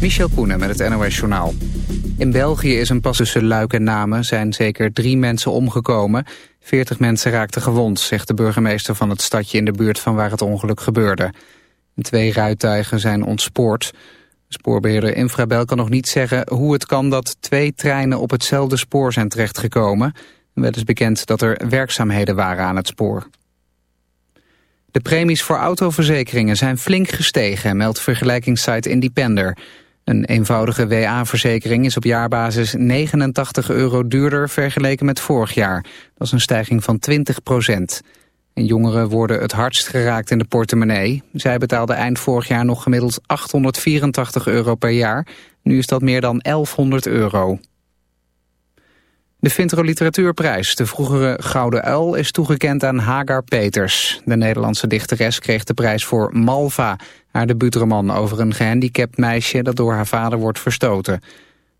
Michel Koenen met het NOS-journaal. In België is een pas tussen Luik en Namen zijn zeker drie mensen omgekomen. Veertig mensen raakten gewond, zegt de burgemeester van het stadje in de buurt van waar het ongeluk gebeurde. Twee ruituigen zijn ontspoord. Spoorbeheerder Infrabel kan nog niet zeggen hoe het kan dat twee treinen op hetzelfde spoor zijn terechtgekomen. Wel is bekend dat er werkzaamheden waren aan het spoor. De premies voor autoverzekeringen zijn flink gestegen, meldt vergelijkingssite Independer. Een eenvoudige WA-verzekering is op jaarbasis 89 euro duurder vergeleken met vorig jaar. Dat is een stijging van 20 procent. En jongeren worden het hardst geraakt in de portemonnee. Zij betaalden eind vorig jaar nog gemiddeld 884 euro per jaar. Nu is dat meer dan 1100 euro. De Vintro Literatuurprijs, de vroegere Gouden Uil, is toegekend aan Hagar Peters. De Nederlandse dichteres kreeg de prijs voor Malva, haar debuutroman over een gehandicapt meisje dat door haar vader wordt verstoten.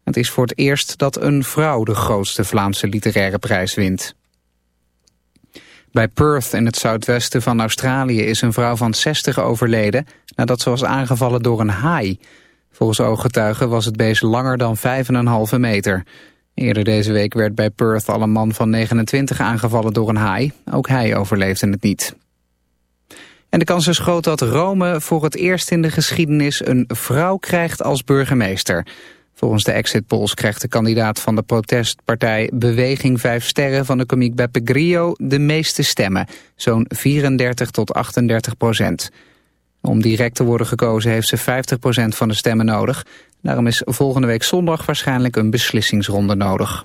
Het is voor het eerst dat een vrouw de grootste Vlaamse literaire prijs wint. Bij Perth in het zuidwesten van Australië is een vrouw van 60 overleden nadat ze was aangevallen door een haai. Volgens ooggetuigen was het beest langer dan 5,5 meter. Eerder deze week werd bij Perth al een man van 29 aangevallen door een haai. Ook hij overleefde het niet. En de kans is groot dat Rome voor het eerst in de geschiedenis een vrouw krijgt als burgemeester. Volgens de exit polls krijgt de kandidaat van de protestpartij Beweging 5 Sterren van de komiek Beppe Grillo de meeste stemmen. Zo'n 34 tot 38 procent. Om direct te worden gekozen heeft ze 50 procent van de stemmen nodig. Daarom is volgende week zondag waarschijnlijk een beslissingsronde nodig.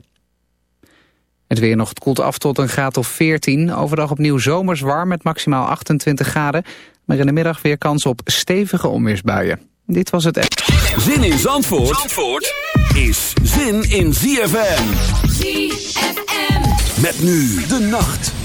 Het weer nog koelt af tot een graad of 14. Overdag opnieuw zomers warm met maximaal 28 graden. Maar in de middag weer kans op stevige onweersbuien. Dit was het... Zin in Zandvoort, Zandvoort is zin in ZFM. ZFM. Met nu de nacht.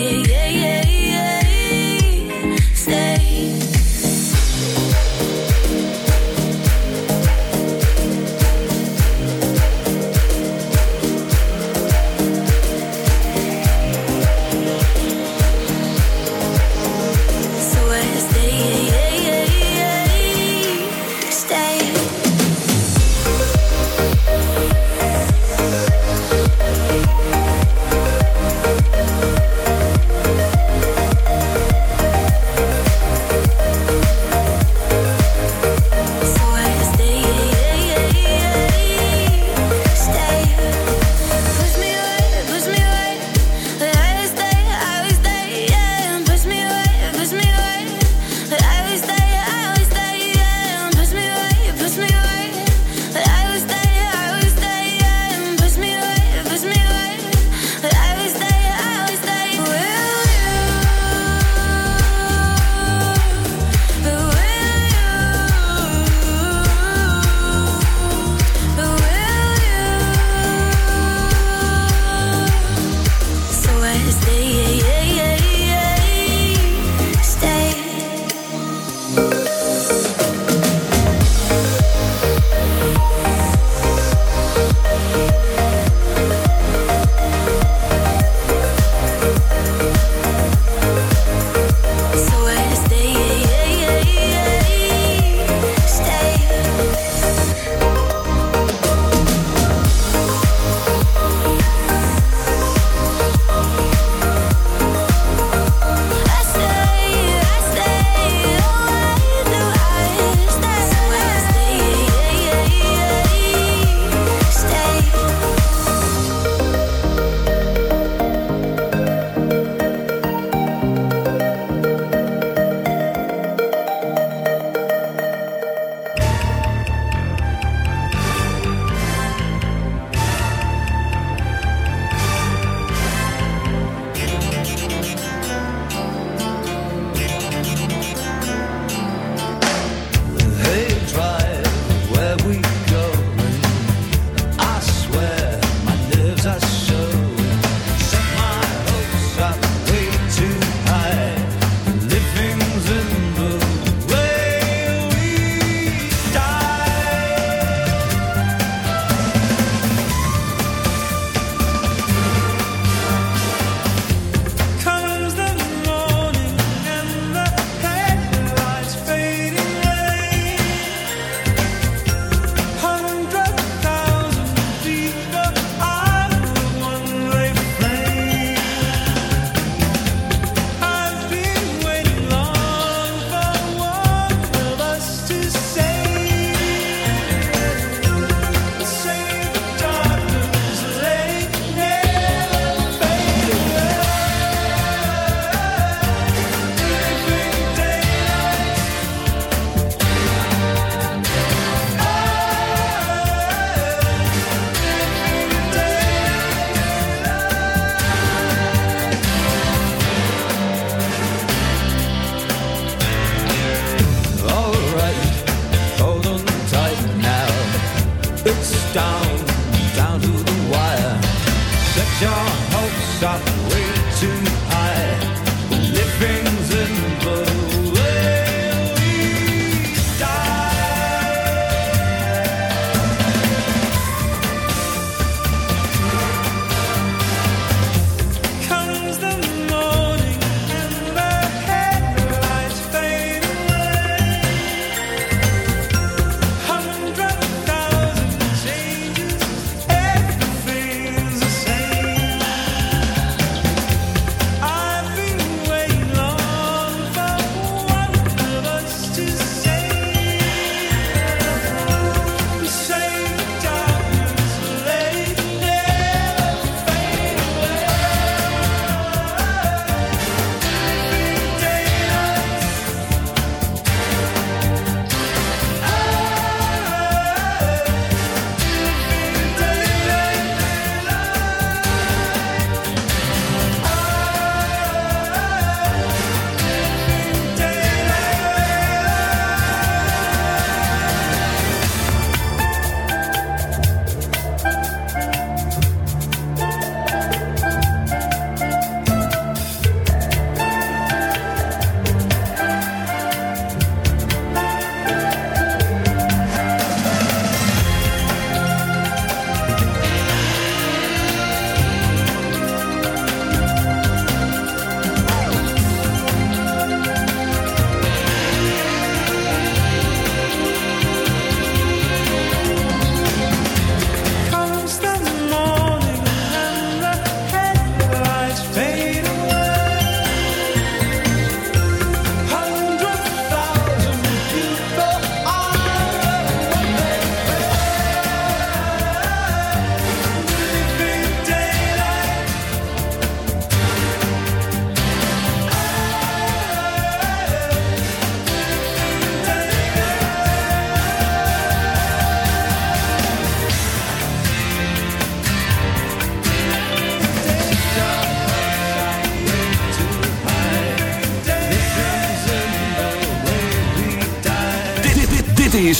yeah, yeah, yeah.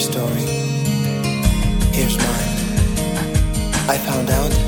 story. Here's mine. I found out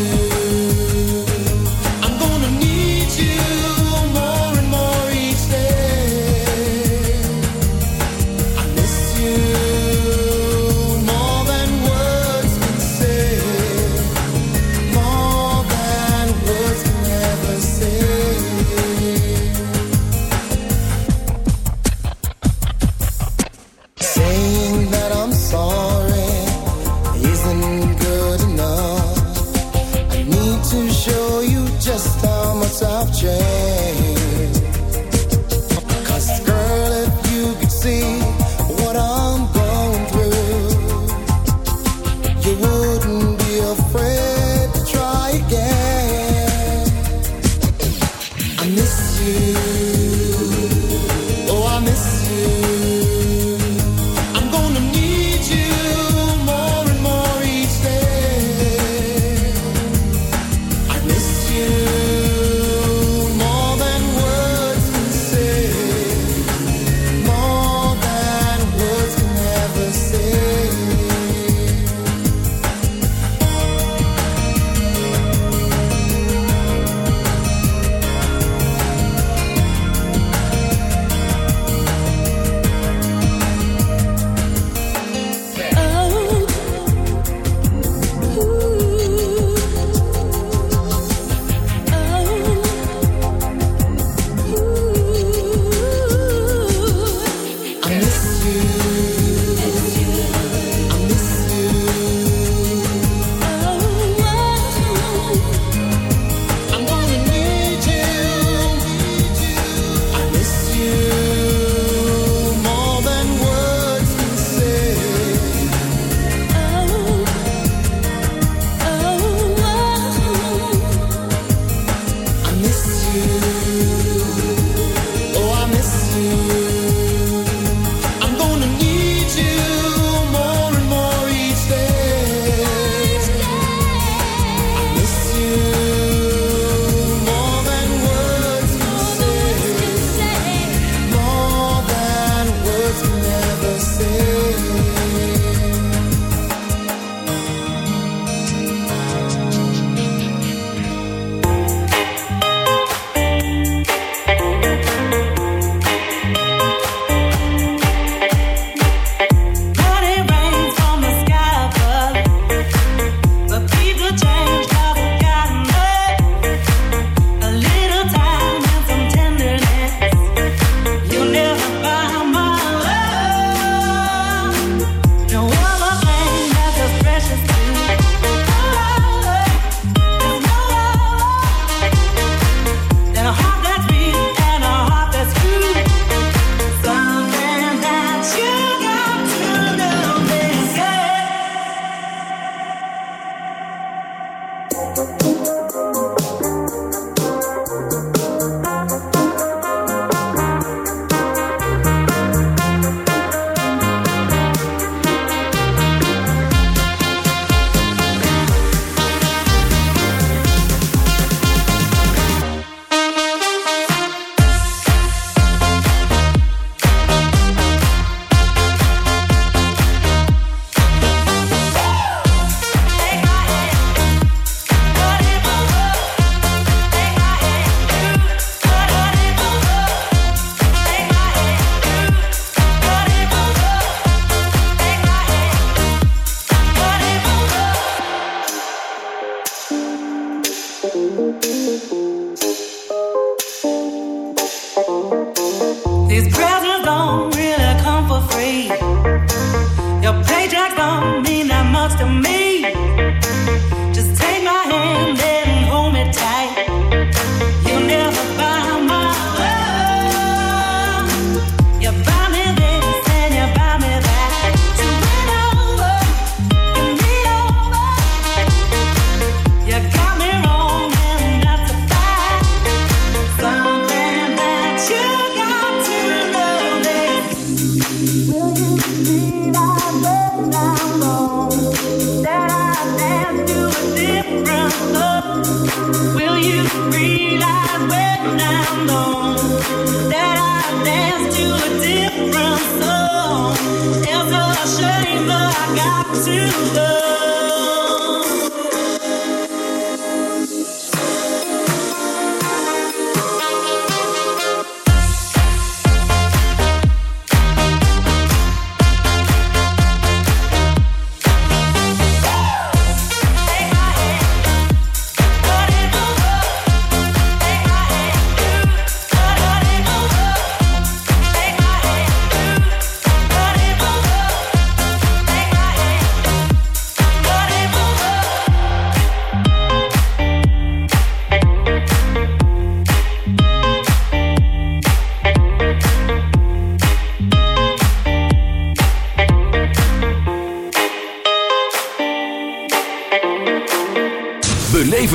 you.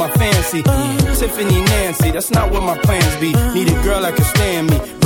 My fancy. Tiffany Nancy, that's not what my plans be. Need a girl that can stand me,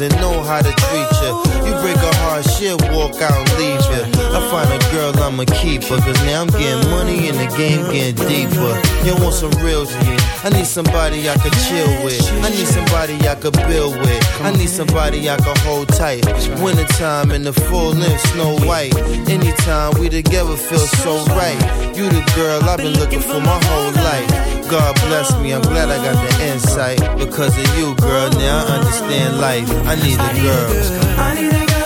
and know how to treat you. You break a heart, shit, walk out and leave you. I find a girl, I'ma keep cause now I'm getting money and the game getting deeper. You want some real shit? I need somebody I could chill with. I need somebody I could build with. I need somebody I could hold tight. Wintertime in the full length, snow white. Anytime we together feel so right. You the girl I've been looking for my whole life. God bless me, I'm glad I got the insight. Because of you, girl, now I understand life. I need a girl. I need a girl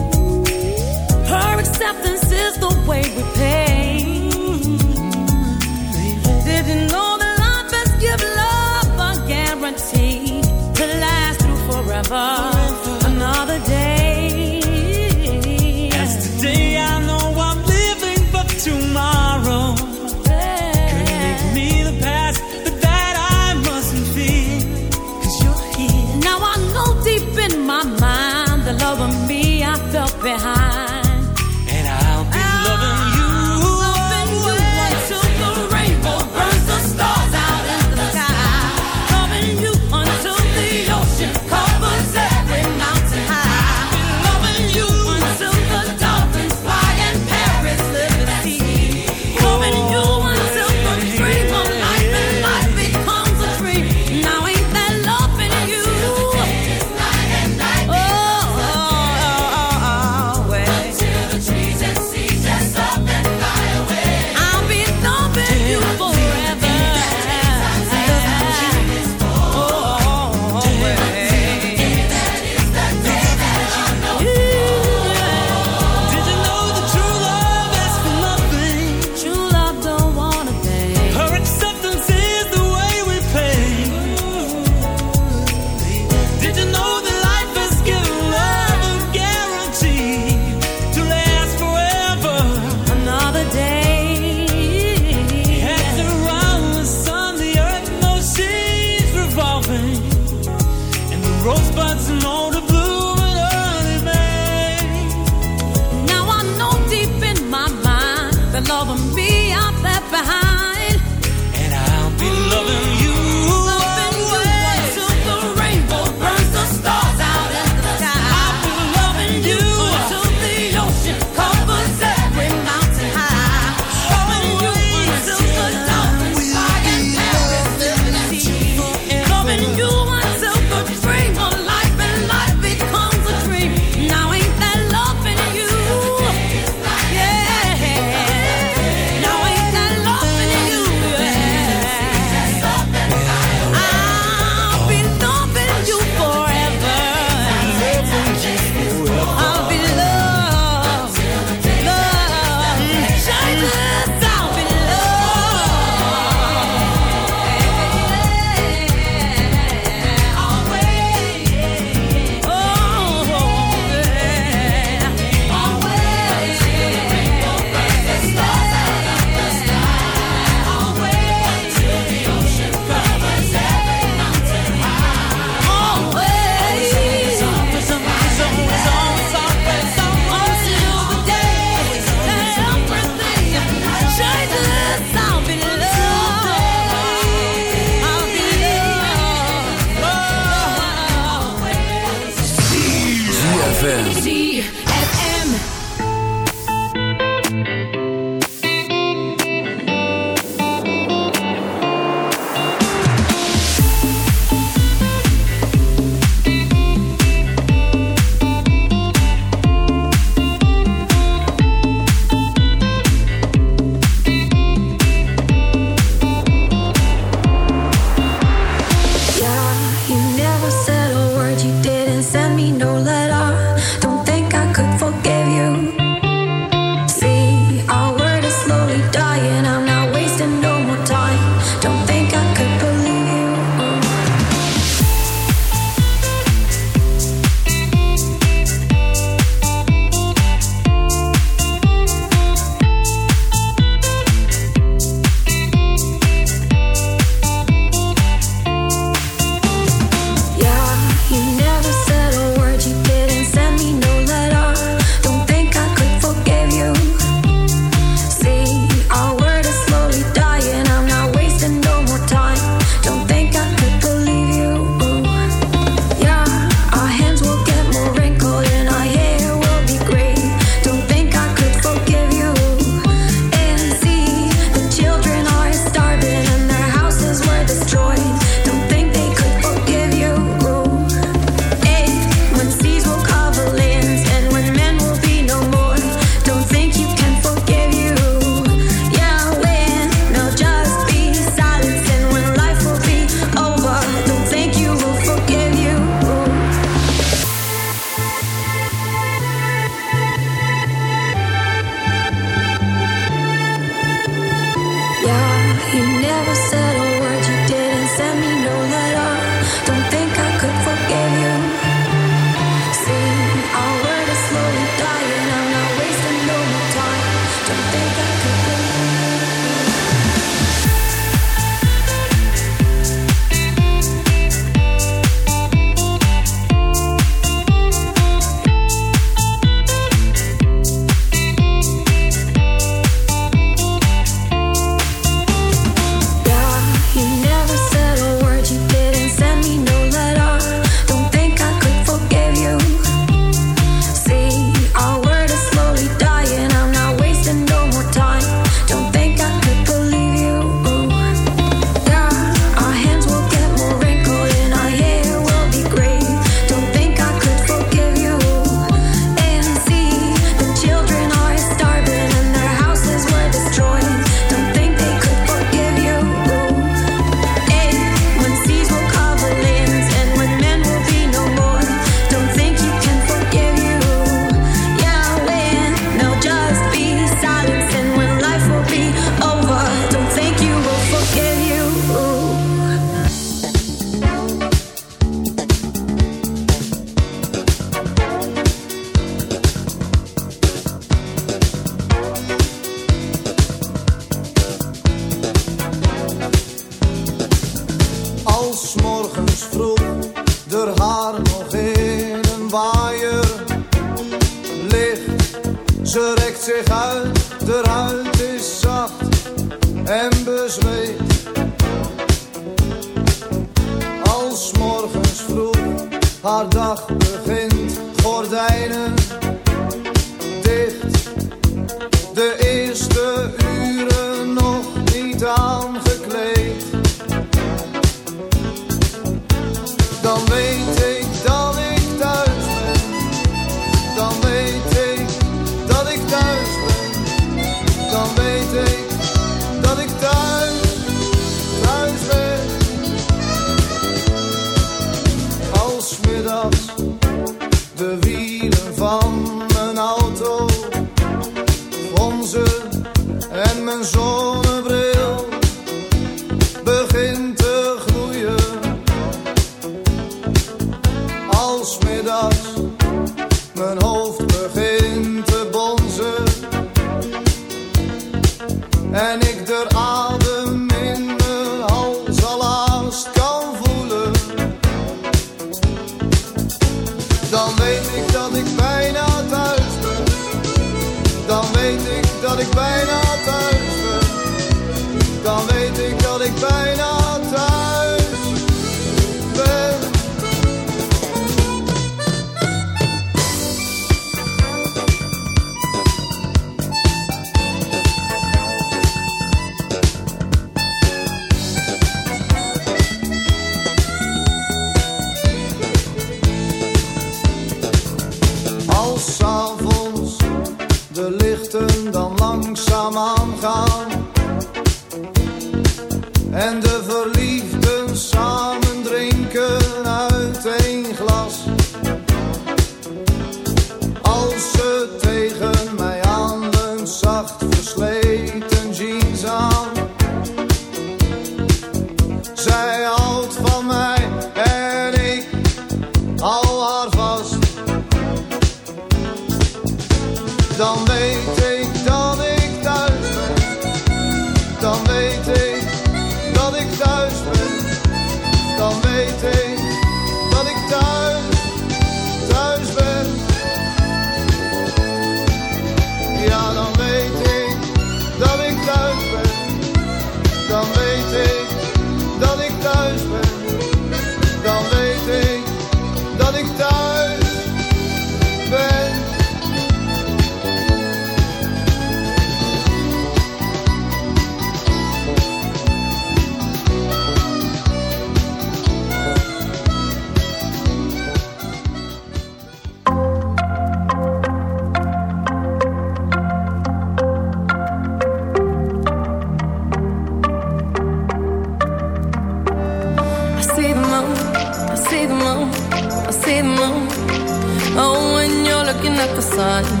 At the sun.